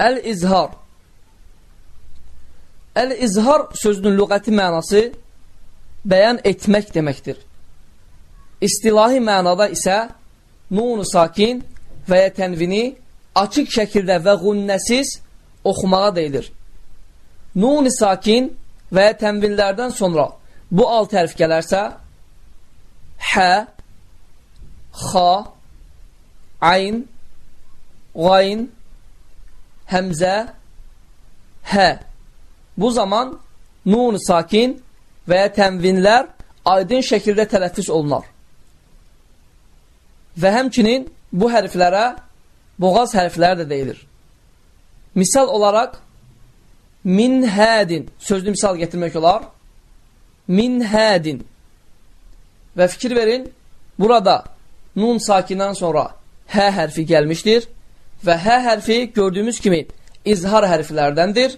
Əl-izhar. Əl-izhar sözünün lüğəti mənası bəyan etmək deməkdir. İstilahi mənada isə nunu sakin və ya tənvini açıq şəkildə və qunnəsiz oxumağa deyilir. Nun-i sakin və ya tənvillərdən sonra bu alt hərf gələrsə, hə, xa, ayn, qayn, həmzə, hə. Bu zaman nun sakin və ya tənvinlər aydın şəkildə tələffüz olunar. Və həmçinin bu hərflərə boğaz hərfləri də deyilir. Misal olaraq, min hədin sözlü misal getirmək olar. Min hədin. Və fikir verin, burada nun sakindən sonra hə hərfi gəlmişdir və hə hərfi gördüyümüz kimi izhar hərflərdəndir.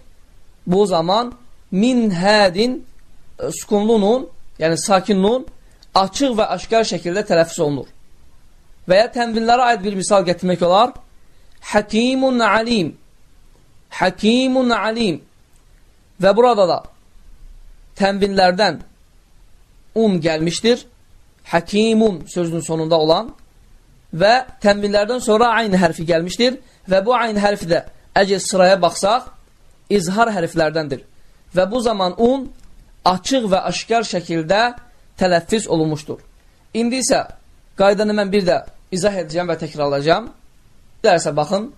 Bu zaman min hədin e, sukunlu nun, yəni sakin nun açıq və aşkar şəkildə tələffüz olunur. Və ya tənvillərə aid bir misal gətirmək olar. Həkimun alim. Həkimun alim. Və burada da tənvinlərdən um gəlmişdir. Həkimun sözünün sonunda olan və tənvinlərdən sonra ayn hərfi gəlmişdir və bu ayn hərfi də əgər sıraya baxsaq, izhar hərflərdəndir. Və bu zaman un açıq və aşkar şəkildə tələffüz olunmuşdur. İndi isə qaydanı mən bir də izah edəcəm və təkrarlayacağım. Dərsə baxın,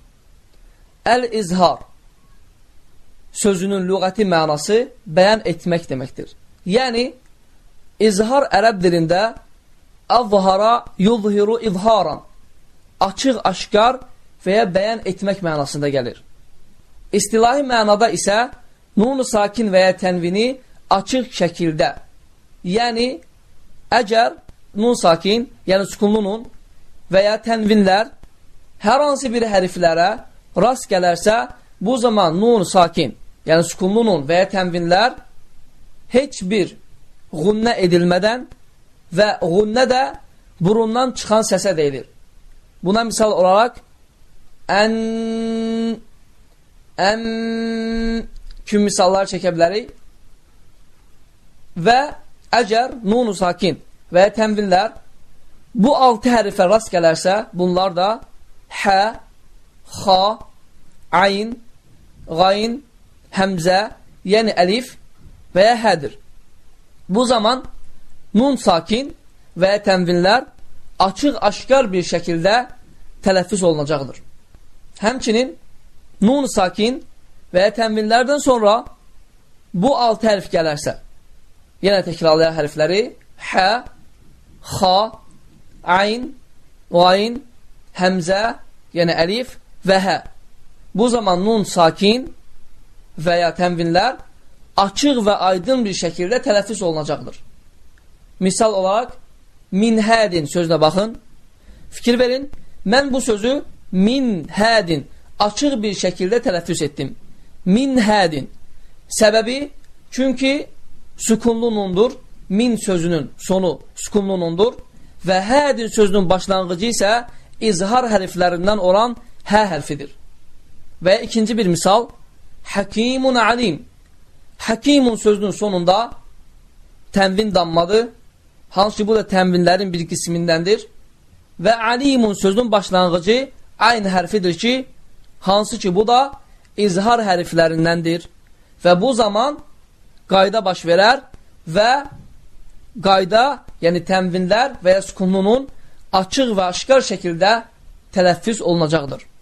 əl-izhar sözünün lüğəti mənası bəyan etmək deməkdir. Yəni, izhar ərəb dilində əzhara yuzhiru izharan açıq, aşkar və ya bəyan etmək mənasında gəlir. İstilahi mənada isə nunu sakin və ya tənvini açıq şəkildə, yəni əgər nun sakin, yəni sukunlu nun və ya tənvinlər hər hansı bir hərflərə rast gələrsə, bu zaman nun sakin, yəni sukunlu nun və ya tənvinlər heç birğunnə edilmədən vəğunnə də burundan çıxan səsə deyilir. Buna misal olaraq ən ən kimi misallar çəkə bilərik və əgər nunu sakin və ya tənvillər bu altı hərifə rast gələrsə, bunlar da hə, xa, ayn, qayn, həmzə, yəni əlif və ya hədir. Bu zaman nun sakin və ya tənvinlər açıq-aşkar bir şəkildə tələffüz olunacaqdır. Həmçinin nun sakin və ya tənvinlərdən sonra bu altı hərf gələrsə, yenə təkrarlayan hərfləri hə, xa, ayn, qayn, həmzə, yəni əlif və hə. Bu zaman nun sakin və ya tənvinlər açıq və aydın bir şəkildə tələffüz olunacaqdır. Misal olaraq, min hədin sözünə baxın. Fikir verin, mən bu sözü min hədin açıq bir şəkildə tələffüz etdim. Min hədin. Səbəbi, çünki sükunlu nundur, min sözünün sonu sükunlu nundur və hədin sözünün başlanğıcı isə izhar hərflərindən olan hə hərfidir. Və ikinci bir misal, həkimun alim. Həkimun sözünün sonunda tənvin dammadır hansı bu da tənvinlərin bir qismindəndir. Və alimun sözünün başlanğıcı aynı hərfidir ki, hansı ki, bu da izhar hərflərindəndir. Və bu zaman qayda baş verər və qayda, yəni tənvinlər və ya sükununun açıq və aşkar şəkildə tələffüz olunacaqdır.